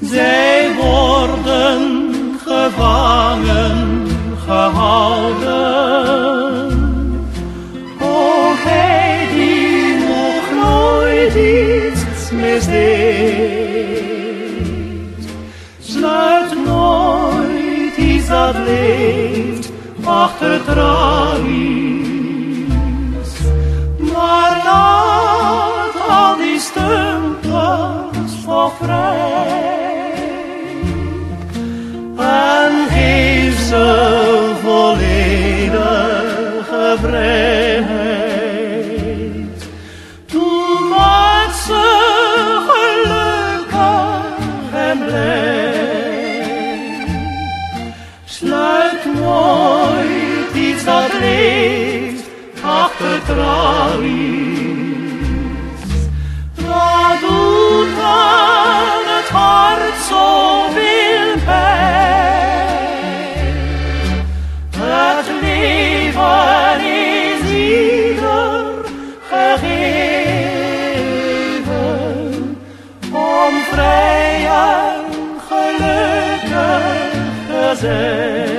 Zij worden gevangen gehouden. O hij die nog nooit iets misdeed, sluit nooit iets dat leeft achter tralies. Nooit iets dat leeft achter tralies. Dat doet aan het hart zoveel pijn. Het leven is ieder gegeven om vrij en gelukkig te zijn.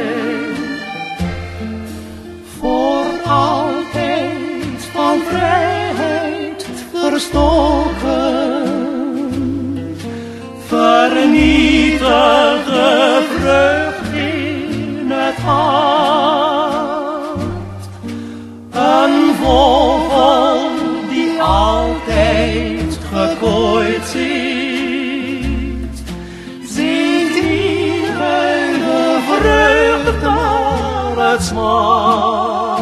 Vernietig de vrucht in het hart. Een vogel die altijd gekooid zit, zingt hieruit de vrucht naar het smart.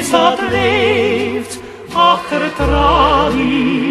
Nooit iets dat leeft achter tralies.